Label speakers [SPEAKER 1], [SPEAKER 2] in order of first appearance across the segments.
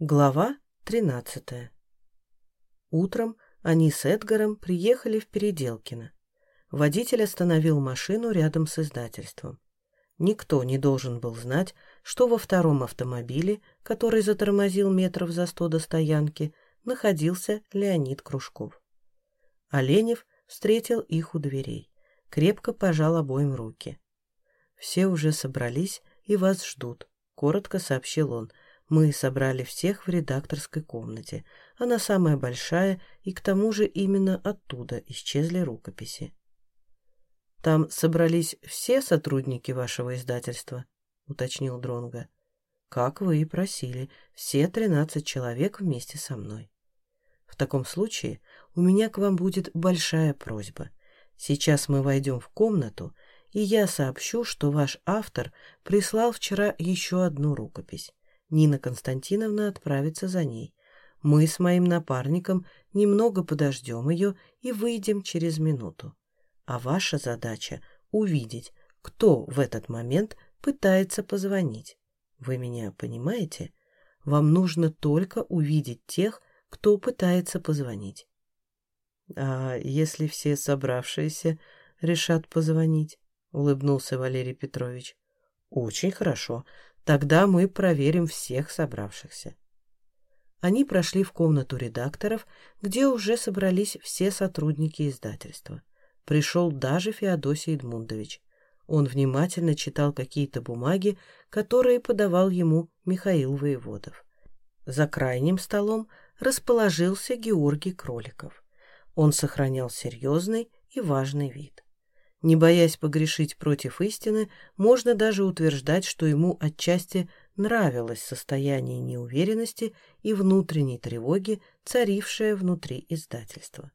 [SPEAKER 1] Глава 13. Утром они с Эдгаром приехали в Переделкино. Водитель остановил машину рядом с издательством. Никто не должен был знать, что во втором автомобиле, который затормозил метров за сто до стоянки, находился Леонид Кружков. Оленев встретил их у дверей, крепко пожал обоим руки. «Все уже собрались и вас ждут», — коротко сообщил он, — мы собрали всех в редакторской комнате. Она самая большая, и к тому же именно оттуда исчезли рукописи. «Там собрались все сотрудники вашего издательства?» — уточнил Дронга. «Как вы и просили, все тринадцать человек вместе со мной. В таком случае у меня к вам будет большая просьба. Сейчас мы войдем в комнату, и я сообщу, что ваш автор прислал вчера еще одну рукопись. Нина Константиновна отправится за ней. Мы с моим напарником немного подождем ее и выйдем через минуту. А ваша задача — увидеть, кто в этот момент пытается позвонить. Вы меня понимаете? Вам нужно только увидеть тех, кто пытается позвонить. А если все собравшиеся решат позвонить? Улыбнулся Валерий Петрович. Очень хорошо. Тогда мы проверим всех собравшихся. Они прошли в комнату редакторов, где уже собрались все сотрудники издательства. Пришел даже Феодосий Эдмундович. Он внимательно читал какие-то бумаги, которые подавал ему Михаил Воеводов. За крайним столом расположился Георгий Кроликов. Он сохранял серьезный и важный вид. Не боясь погрешить против истины, можно даже утверждать, что ему отчасти нравилось состояние неуверенности и внутренней тревоги, царившее внутри издательства.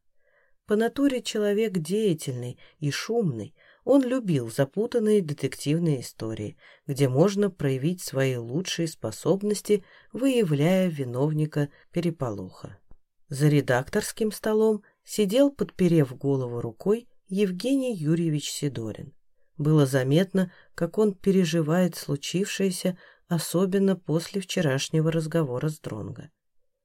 [SPEAKER 1] По натуре человек деятельный и шумный, он любил запутанные детективные истории, где можно проявить свои лучшие способности, выявляя виновника переполоха. За редакторским столом сидел, подперев голову рукой, Евгений Юрьевич Сидорин. Было заметно, как он переживает случившееся, особенно после вчерашнего разговора с Дронго.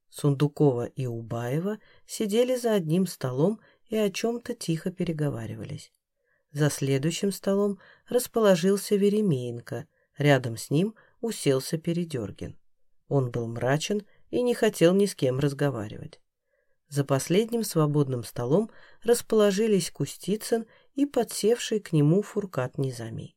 [SPEAKER 1] Сундукова и Убаева сидели за одним столом и о чем-то тихо переговаривались. За следующим столом расположился Веремеенко, рядом с ним уселся Передергин. Он был мрачен и не хотел ни с кем разговаривать. За последним свободным столом расположились Кустицын и подсевший к нему Фуркат Низами.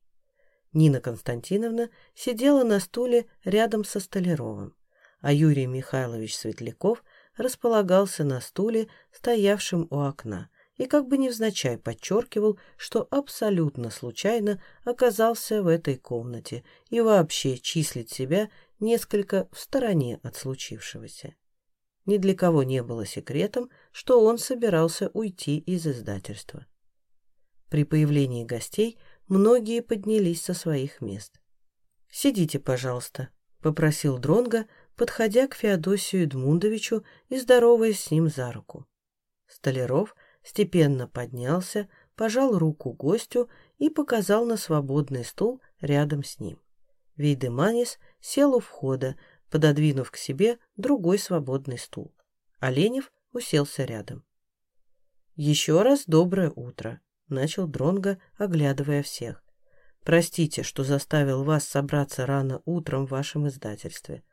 [SPEAKER 1] Нина Константиновна сидела на стуле рядом со Столяровым, а Юрий Михайлович Светляков располагался на стуле, стоявшем у окна, и как бы невзначай подчеркивал, что абсолютно случайно оказался в этой комнате и вообще числит себя несколько в стороне от случившегося. Ни для кого не было секретом, что он собирался уйти из издательства. При появлении гостей многие поднялись со своих мест. «Сидите, пожалуйста», — попросил Дронга, подходя к Феодосию Эдмундовичу и здороваясь с ним за руку. Столяров степенно поднялся, пожал руку гостю и показал на свободный стул рядом с ним. Вейдеманис сел у входа, пододвинув к себе другой свободный стул. Оленев уселся рядом. «Еще раз доброе утро», — начал Дронго, оглядывая всех. «Простите, что заставил вас собраться рано утром в вашем издательстве.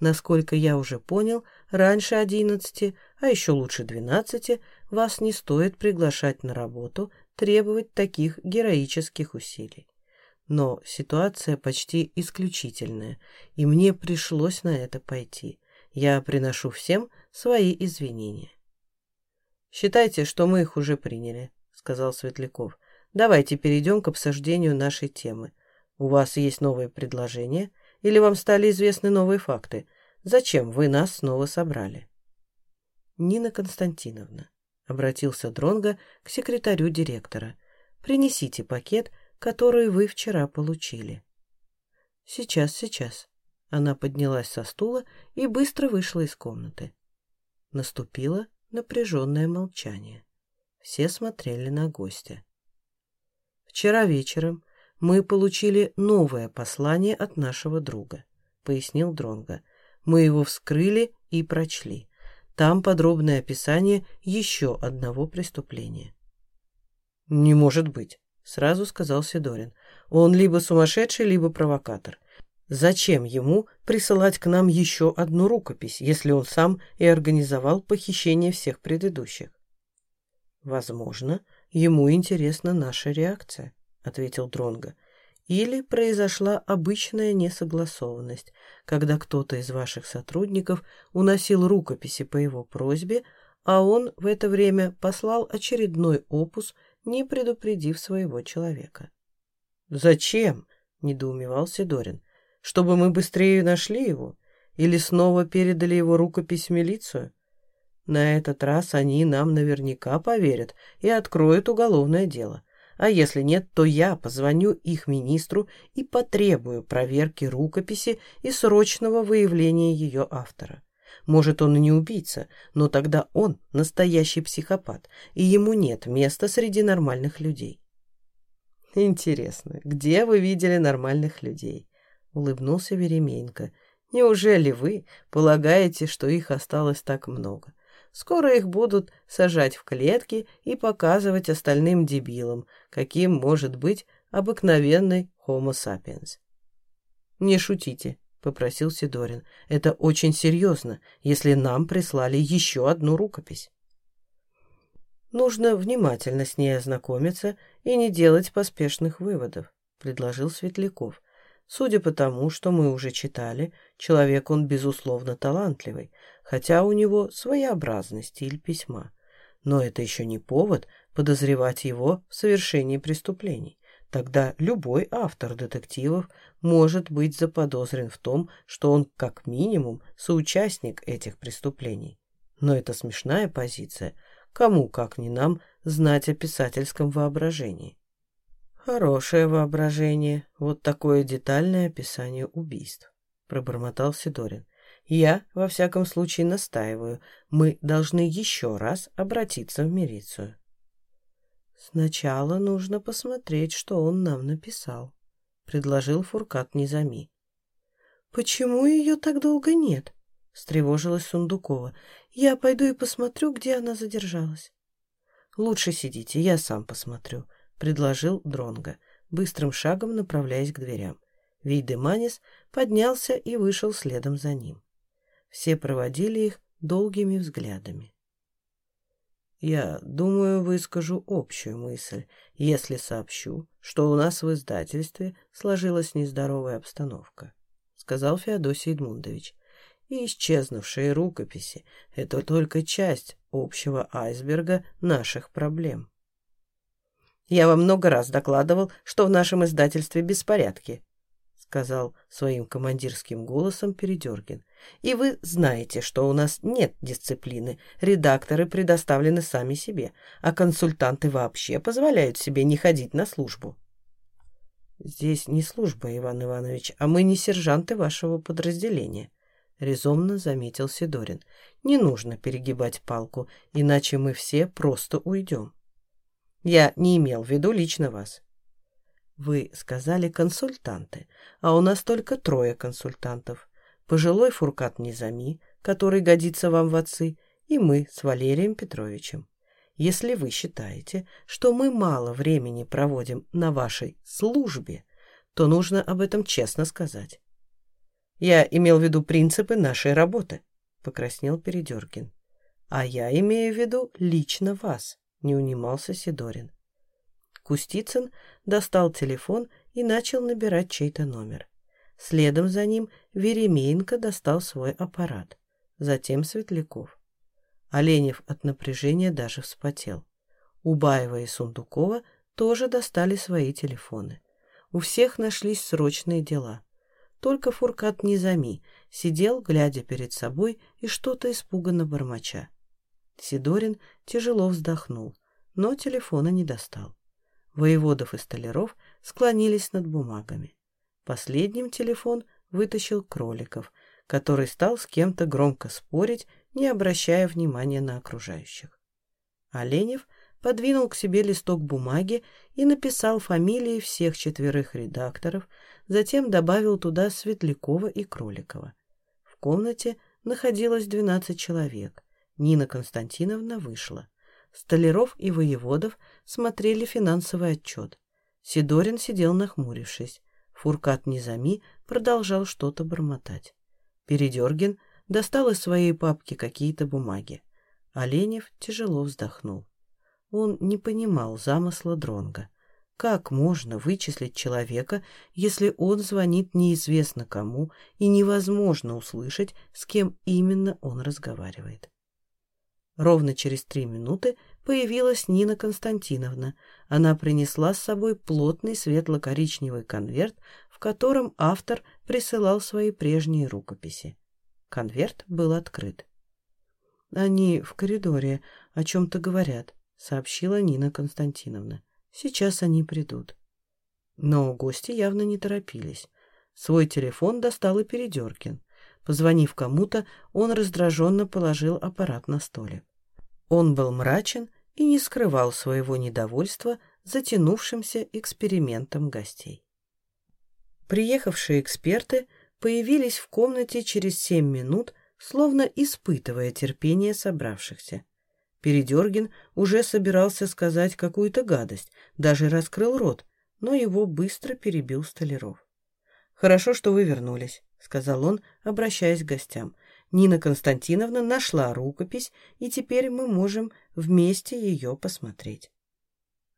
[SPEAKER 1] Насколько я уже понял, раньше одиннадцати, а еще лучше двенадцати, вас не стоит приглашать на работу, требовать таких героических усилий но ситуация почти исключительная, и мне пришлось на это пойти. Я приношу всем свои извинения. «Считайте, что мы их уже приняли», — сказал Светляков. «Давайте перейдем к обсуждению нашей темы. У вас есть новые предложения или вам стали известны новые факты? Зачем вы нас снова собрали?» «Нина Константиновна», — обратился Дронга к секретарю директора, — «принесите пакет, — которые вы вчера получили». «Сейчас, сейчас». Она поднялась со стула и быстро вышла из комнаты. Наступило напряженное молчание. Все смотрели на гостя. «Вчера вечером мы получили новое послание от нашего друга», — пояснил Дронга. Мы его вскрыли и прочли. Там подробное описание еще одного преступления. «Не может быть», — сразу сказал Сидорин. «Он либо сумасшедший, либо провокатор. Зачем ему присылать к нам еще одну рукопись, если он сам и организовал похищение всех предыдущих?» «Возможно, ему интересна наша реакция», — ответил Дронго. Или произошла обычная несогласованность, когда кто-то из ваших сотрудников уносил рукописи по его просьбе, а он в это время послал очередной опус, не предупредив своего человека. «Зачем?» — недоумевал Сидорин. «Чтобы мы быстрее нашли его? Или снова передали его рукопись в милицию? На этот раз они нам наверняка поверят и откроют уголовное дело. А если нет, то я позвоню их министру и потребую проверки рукописи и срочного выявления ее автора. Может, он и не убийца, но тогда он настоящий психопат, и ему нет места среди нормальных людей. «Интересно, где вы видели нормальных людей?» — улыбнулся Веремеенко. «Неужели вы полагаете, что их осталось так много?» Скоро их будут сажать в клетки и показывать остальным дебилам, каким может быть обыкновенный Homo sapiens. «Не шутите», — попросил Сидорин. «Это очень серьезно, если нам прислали еще одну рукопись». «Нужно внимательно с ней ознакомиться и не делать поспешных выводов», — предложил Светляков. Судя по тому, что мы уже читали, человек он, безусловно, талантливый, хотя у него своеобразный стиль письма. Но это еще не повод подозревать его в совершении преступлений. Тогда любой автор детективов может быть заподозрен в том, что он как минимум соучастник этих преступлений. Но это смешная позиция. Кому, как ни нам, знать о писательском воображении. «Хорошее воображение, вот такое детальное описание убийств», — пробормотал Сидорин. «Я, во всяком случае, настаиваю. Мы должны еще раз обратиться в милицию». «Сначала нужно посмотреть, что он нам написал», — предложил Фуркат Низами. «Почему ее так долго нет?» — встревожилась Сундукова. «Я пойду и посмотрю, где она задержалась». «Лучше сидите, я сам посмотрю», — предложил Дронго, быстрым шагом направляясь к дверям. Вейдеманис поднялся и вышел следом за ним. Все проводили их долгими взглядами. «Я думаю, выскажу общую мысль, если сообщу, что у нас в издательстве сложилась нездоровая обстановка», — сказал Феодосий Эдмундович. «И исчезнувшие рукописи — это только часть общего айсберга наших проблем». Я вам много раз докладывал, что в нашем издательстве беспорядки», — сказал своим командирским голосом Передергин. «И вы знаете, что у нас нет дисциплины, редакторы предоставлены сами себе, а консультанты вообще позволяют себе не ходить на службу». «Здесь не служба, Иван Иванович, а мы не сержанты вашего подразделения», — резонно заметил Сидорин. «Не нужно перегибать палку, иначе мы все просто уйдем». Я не имел в виду лично вас. Вы сказали консультанты, а у нас только трое консультантов. Пожилой Фуркат Низами, который годится вам в отцы, и мы с Валерием Петровичем. Если вы считаете, что мы мало времени проводим на вашей службе, то нужно об этом честно сказать. Я имел в виду принципы нашей работы, покраснел Передергин. А я имею в виду лично вас не унимался Сидорин. Кустицын достал телефон и начал набирать чей-то номер. Следом за ним Веремеенко достал свой аппарат, затем Светляков. Оленев от напряжения даже вспотел. Убаева и Сундукова тоже достали свои телефоны. У всех нашлись срочные дела. Только Фуркат Низами сидел, глядя перед собой и что-то испуганно бормоча. Сидорин тяжело вздохнул, но телефона не достал. Воеводов и столяров склонились над бумагами. Последним телефон вытащил Кроликов, который стал с кем-то громко спорить, не обращая внимания на окружающих. Оленев подвинул к себе листок бумаги и написал фамилии всех четверых редакторов, затем добавил туда Светлякова и Кроликова комнате находилось 12 человек. Нина Константиновна вышла. Столяров и Воеводов смотрели финансовый отчет. Сидорин сидел нахмурившись. Фуркат Низами продолжал что-то бормотать. Передергин достал из своей папки какие-то бумаги. Оленев тяжело вздохнул. Он не понимал замысла Дронга. Как можно вычислить человека, если он звонит неизвестно кому и невозможно услышать, с кем именно он разговаривает? Ровно через три минуты появилась Нина Константиновна. Она принесла с собой плотный светло-коричневый конверт, в котором автор присылал свои прежние рукописи. Конверт был открыт. «Они в коридоре о чем-то говорят», — сообщила Нина Константиновна. Сейчас они придут. Но гости явно не торопились. Свой телефон достал и Передеркин. Позвонив кому-то, он раздраженно положил аппарат на столик. Он был мрачен и не скрывал своего недовольства затянувшимся экспериментом гостей. Приехавшие эксперты появились в комнате через семь минут, словно испытывая терпение собравшихся. Передергин уже собирался сказать какую-то гадость, даже раскрыл рот, но его быстро перебил Столяров. «Хорошо, что вы вернулись», — сказал он, обращаясь к гостям. «Нина Константиновна нашла рукопись, и теперь мы можем вместе ее посмотреть».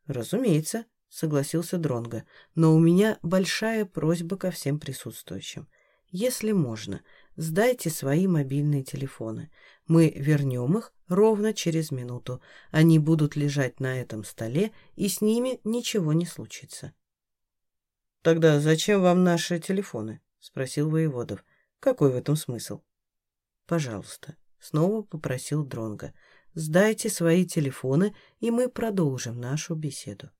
[SPEAKER 1] «Разумеется», — согласился Дронго, «но у меня большая просьба ко всем присутствующим. Если можно, сдайте свои мобильные телефоны. Мы вернем их ровно через минуту. Они будут лежать на этом столе, и с ними ничего не случится. «Тогда зачем вам наши телефоны?» — спросил воеводов. «Какой в этом смысл?» «Пожалуйста», — снова попросил Дронга. «Сдайте свои телефоны, и мы продолжим нашу беседу».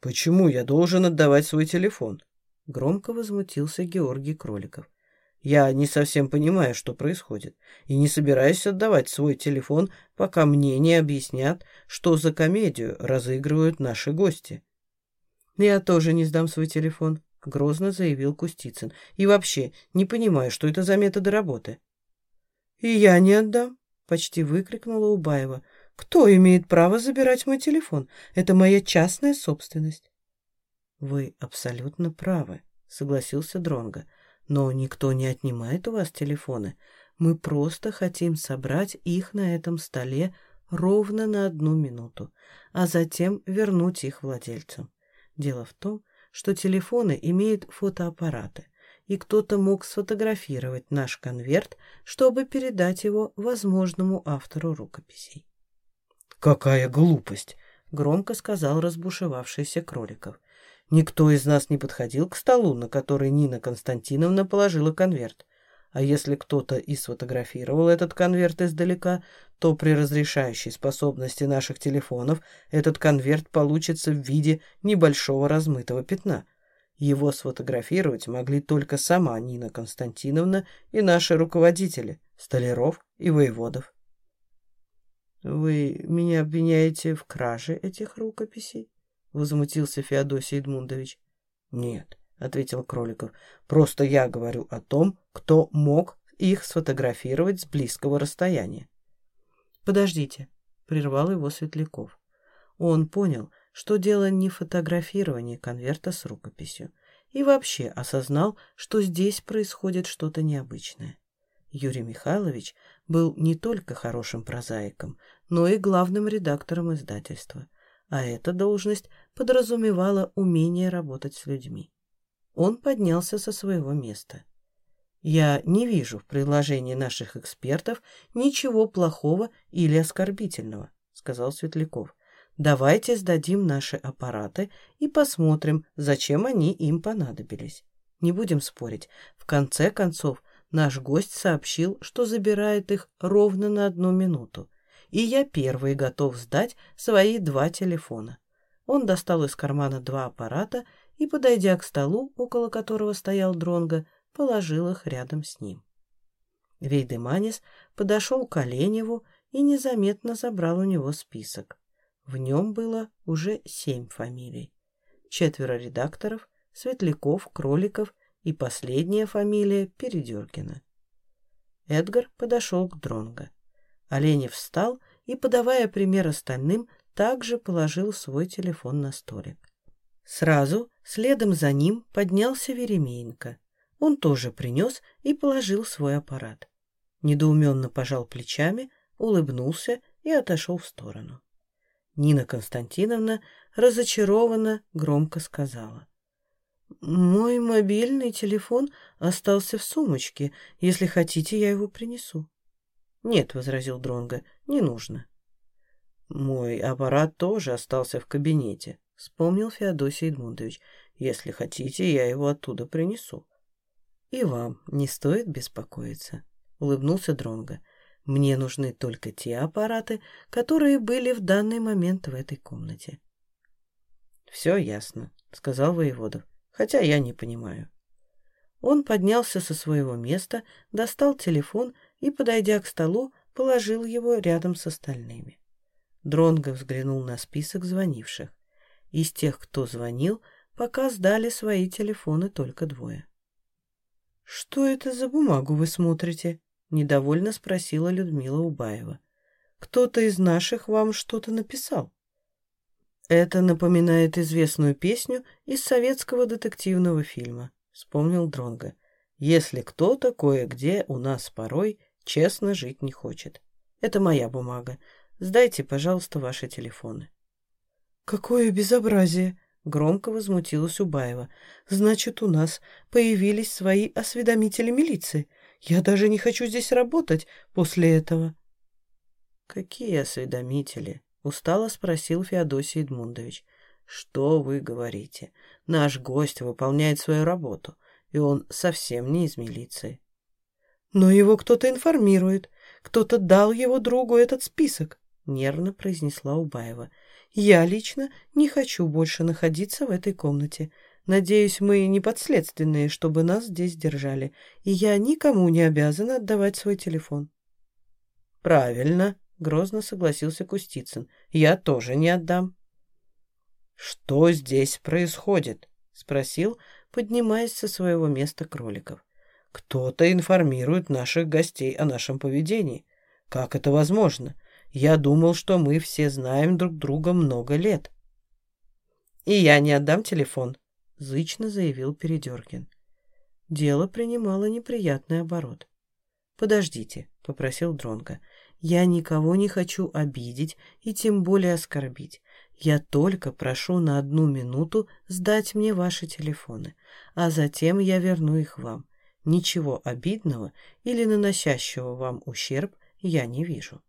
[SPEAKER 1] «Почему я должен отдавать свой телефон?» Громко возмутился Георгий Кроликов. Я не совсем понимаю, что происходит, и не собираюсь отдавать свой телефон, пока мне не объяснят, что за комедию разыгрывают наши гости. «Я тоже не сдам свой телефон», — грозно заявил Кустицын. «И вообще не понимаю, что это за методы работы». «И я не отдам», — почти выкрикнула Убаева. «Кто имеет право забирать мой телефон? Это моя частная собственность». «Вы абсолютно правы», — согласился Дронго. Но никто не отнимает у вас телефоны. Мы просто хотим собрать их на этом столе ровно на одну минуту, а затем вернуть их владельцам. Дело в том, что телефоны имеют фотоаппараты, и кто-то мог сфотографировать наш конверт, чтобы передать его возможному автору рукописей. «Какая глупость!» — громко сказал разбушевавшийся Кроликов. Никто из нас не подходил к столу, на который Нина Константиновна положила конверт. А если кто-то и сфотографировал этот конверт издалека, то при разрешающей способности наших телефонов этот конверт получится в виде небольшого размытого пятна. Его сфотографировать могли только сама Нина Константиновна и наши руководители, Столяров и Воеводов. «Вы меня обвиняете в краже этих рукописей?» — возмутился Феодосий Эдмундович. «Нет», — ответил Кроликов, — «просто я говорю о том, кто мог их сфотографировать с близкого расстояния». «Подождите», — прервал его Светляков. Он понял, что дело не в конверта с рукописью, и вообще осознал, что здесь происходит что-то необычное. Юрий Михайлович был не только хорошим прозаиком, но и главным редактором издательства — а эта должность подразумевала умение работать с людьми. Он поднялся со своего места. «Я не вижу в предложении наших экспертов ничего плохого или оскорбительного», — сказал Светляков. «Давайте сдадим наши аппараты и посмотрим, зачем они им понадобились. Не будем спорить. В конце концов, наш гость сообщил, что забирает их ровно на одну минуту и я первый готов сдать свои два телефона. Он достал из кармана два аппарата и, подойдя к столу, около которого стоял Дронго, положил их рядом с ним. Вейдеманис подошел к Оленеву и незаметно забрал у него список. В нем было уже семь фамилий. Четверо редакторов, Светляков, Кроликов и последняя фамилия Передеркина. Эдгар подошел к Дронго. Оленев встал и, подавая пример остальным, также положил свой телефон на столик. Сразу, следом за ним, поднялся Веремеенко. Он тоже принес и положил свой аппарат. Недоуменно пожал плечами, улыбнулся и отошел в сторону. Нина Константиновна разочарованно громко сказала. «Мой мобильный телефон остался в сумочке. Если хотите, я его принесу». «Нет», — возразил Дронго, — «не нужно». «Мой аппарат тоже остался в кабинете», — вспомнил Феодосий Эдмундович. «Если хотите, я его оттуда принесу». «И вам не стоит беспокоиться», — улыбнулся Дронго. «Мне нужны только те аппараты, которые были в данный момент в этой комнате». «Все ясно», — сказал воеводов, «хотя я не понимаю». Он поднялся со своего места, достал телефон и, подойдя к столу, положил его рядом с остальными. Дронго взглянул на список звонивших. Из тех, кто звонил, пока сдали свои телефоны только двое. «Что это за бумагу вы смотрите?» — недовольно спросила Людмила Убаева. «Кто-то из наших вам что-то написал?» «Это напоминает известную песню из советского детективного фильма», — вспомнил Дронго. «Если кто-то кое-где у нас порой честно жить не хочет. Это моя бумага. Сдайте, пожалуйста, ваши телефоны». «Какое безобразие!» — громко возмутилась Убаева. «Значит, у нас появились свои осведомители милиции. Я даже не хочу здесь работать после этого». «Какие осведомители?» — устало спросил Феодосий Эдмундович. «Что вы говорите? Наш гость выполняет свою работу, и он совсем не из милиции». «Но его кто-то информирует. Кто-то дал его другу этот список нервно произнесла Убаева. «Я лично не хочу больше находиться в этой комнате. Надеюсь, мы не подследственные, чтобы нас здесь держали, и я никому не обязана отдавать свой телефон». «Правильно», — грозно согласился Кустицын. «Я тоже не отдам». «Что здесь происходит?» — спросил, поднимаясь со своего места кроликов. «Кто-то информирует наших гостей о нашем поведении. Как это возможно? Я думал, что мы все знаем друг друга много лет. И я не отдам телефон, зычно заявил Передеркин. Дело принимало неприятный оборот. «Подождите», — попросил Дронго. «Я никого не хочу обидеть и тем более оскорбить. Я только прошу на одну минуту сдать мне ваши телефоны, а затем я верну их вам. Ничего обидного или наносящего вам ущерб я не вижу».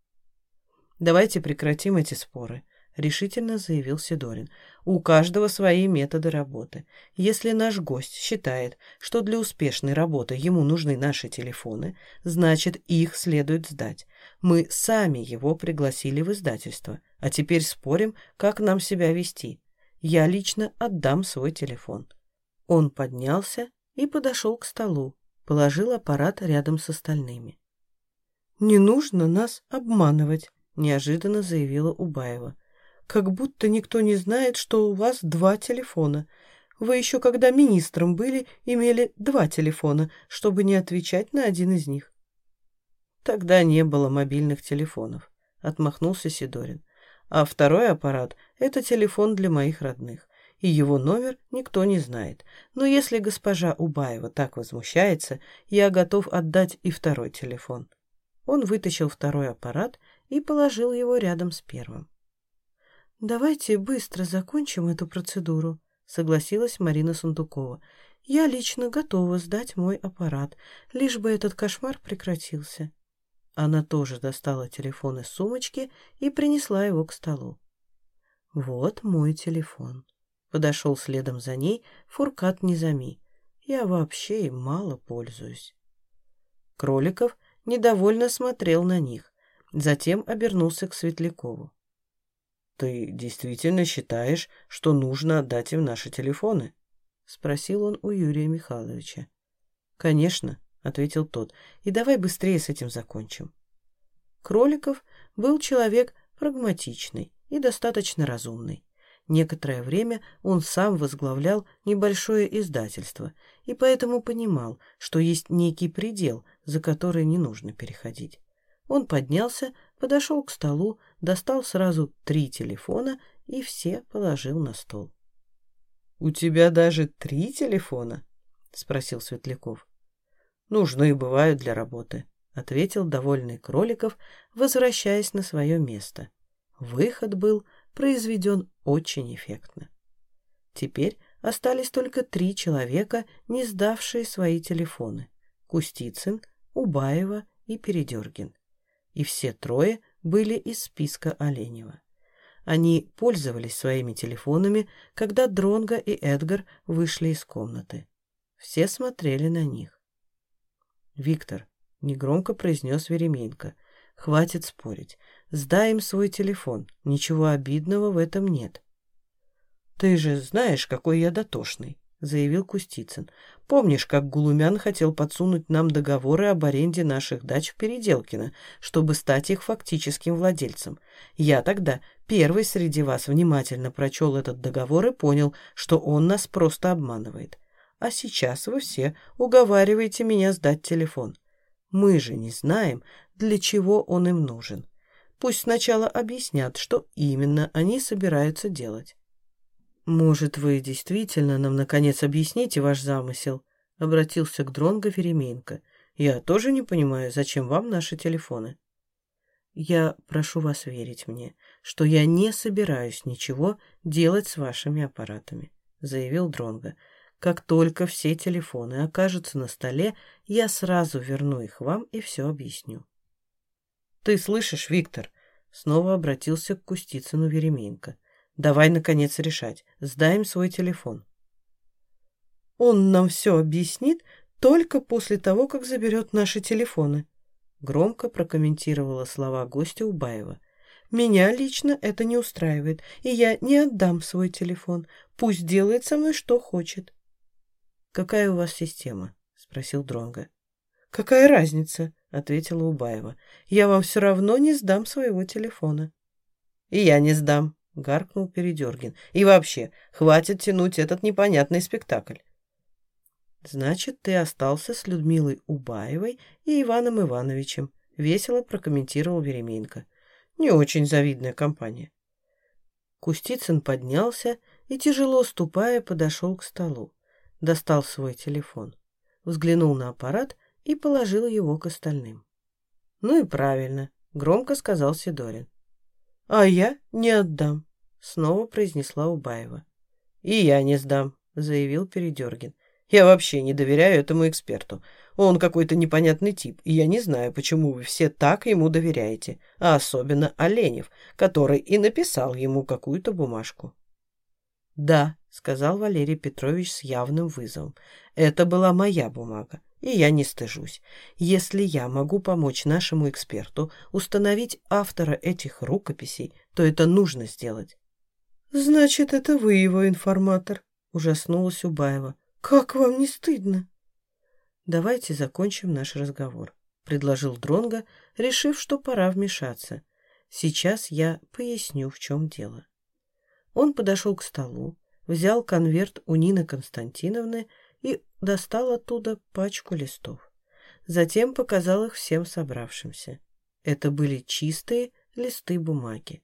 [SPEAKER 1] «Давайте прекратим эти споры», — решительно заявил Сидорин. «У каждого свои методы работы. Если наш гость считает, что для успешной работы ему нужны наши телефоны, значит, их следует сдать. Мы сами его пригласили в издательство, а теперь спорим, как нам себя вести. Я лично отдам свой телефон». Он поднялся и подошел к столу, положил аппарат рядом с остальными. «Не нужно нас обманывать», неожиданно заявила Убаева. «Как будто никто не знает, что у вас два телефона. Вы еще когда министром были, имели два телефона, чтобы не отвечать на один из них». «Тогда не было мобильных телефонов», — отмахнулся Сидорин. «А второй аппарат — это телефон для моих родных, и его номер никто не знает. Но если госпожа Убаева так возмущается, я готов отдать и второй телефон». Он вытащил второй аппарат и положил его рядом с первым. «Давайте быстро закончим эту процедуру», — согласилась Марина Сундукова. «Я лично готова сдать мой аппарат, лишь бы этот кошмар прекратился». Она тоже достала телефон из сумочки и принесла его к столу. «Вот мой телефон». Подошел следом за ней Фуркат Низами. «Я вообще им мало пользуюсь». Кроликов недовольно смотрел на них. Затем обернулся к Светлякову. «Ты действительно считаешь, что нужно отдать им наши телефоны?» — спросил он у Юрия Михайловича. «Конечно», — ответил тот, — «и давай быстрее с этим закончим». Кроликов был человек прагматичный и достаточно разумный. Некоторое время он сам возглавлял небольшое издательство и поэтому понимал, что есть некий предел, за который не нужно переходить. Он поднялся, подошел к столу, достал сразу три телефона и все положил на стол. «У тебя даже три телефона?» — спросил Светляков. «Нужны бывают для работы», — ответил довольный Кроликов, возвращаясь на свое место. Выход был произведен очень эффектно. Теперь остались только три человека, не сдавшие свои телефоны. Кустицын, Убаева и Передергин. И все трое были из списка Оленева. Они пользовались своими телефонами, когда Дронго и Эдгар вышли из комнаты. Все смотрели на них. «Виктор», — негромко произнес Веременко, — «хватит спорить. Сдай им свой телефон. Ничего обидного в этом нет». «Ты же знаешь, какой я дотошный», — заявил Кустицын. «Помнишь, как Гулумян хотел подсунуть нам договоры об аренде наших дач в Переделкино, чтобы стать их фактическим владельцем? Я тогда первый среди вас внимательно прочел этот договор и понял, что он нас просто обманывает. А сейчас вы все уговариваете меня сдать телефон. Мы же не знаем, для чего он им нужен. Пусть сначала объяснят, что именно они собираются делать. «Может, вы действительно нам, наконец, объясните ваш замысел?» — обратился к Дронго Веременко. «Я тоже не понимаю, зачем вам наши телефоны?» «Я прошу вас верить мне, что я не собираюсь ничего делать с вашими аппаратами», — заявил Дронго. Как только все телефоны окажутся на столе, я сразу верну их вам и все объясню. «Ты слышишь, Виктор?» Снова обратился к Кустицыну Веременко. «Давай, наконец, решать. Сдаем свой телефон». «Он нам все объяснит только после того, как заберет наши телефоны», громко прокомментировала слова гостя Убаева. «Меня лично это не устраивает, и я не отдам свой телефон. Пусть делает со мной что хочет». «Какая у вас система?» — спросил Дронга. «Какая разница?» — ответила Убаева. «Я вам все равно не сдам своего телефона». «И я не сдам», — гаркнул Передергин. «И вообще, хватит тянуть этот непонятный спектакль». «Значит, ты остался с Людмилой Убаевой и Иваном Ивановичем», — весело прокомментировал Веременко. «Не очень завидная компания». Кустицын поднялся и, тяжело ступая, подошел к столу достал свой телефон, взглянул на аппарат и положил его к остальным. «Ну и правильно», — громко сказал Сидорин. «А я не отдам», — снова произнесла Убаева. «И я не сдам», — заявил Передергин. «Я вообще не доверяю этому эксперту. Он какой-то непонятный тип, и я не знаю, почему вы все так ему доверяете, а особенно Оленев, который и написал ему какую-то бумажку». «Да», — сказал Валерий Петрович с явным вызовом. «Это была моя бумага, и я не стыжусь. Если я могу помочь нашему эксперту установить автора этих рукописей, то это нужно сделать». «Значит, это вы его информатор», — ужаснулась Убаева. «Как вам не стыдно?» «Давайте закончим наш разговор», — предложил Дронга, решив, что пора вмешаться. «Сейчас я поясню, в чем дело». Он подошел к столу, взял конверт у Нины Константиновны достал оттуда пачку листов. Затем показал их всем собравшимся. Это были чистые листы бумаги.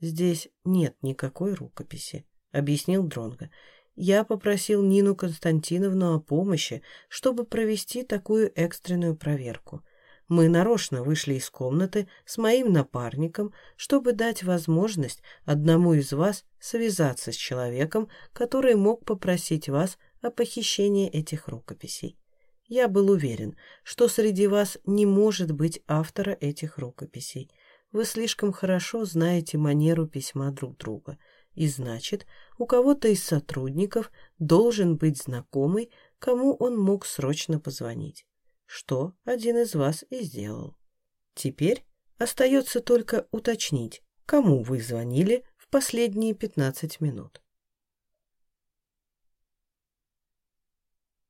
[SPEAKER 1] «Здесь нет никакой рукописи», — объяснил Дронго. «Я попросил Нину Константиновну о помощи, чтобы провести такую экстренную проверку. Мы нарочно вышли из комнаты с моим напарником, чтобы дать возможность одному из вас связаться с человеком, который мог попросить вас о похищении этих рукописей. Я был уверен, что среди вас не может быть автора этих рукописей. Вы слишком хорошо знаете манеру письма друг друга, и значит, у кого-то из сотрудников должен быть знакомый, кому он мог срочно позвонить что один из вас и сделал. Теперь остается только уточнить, кому вы звонили в последние 15 минут.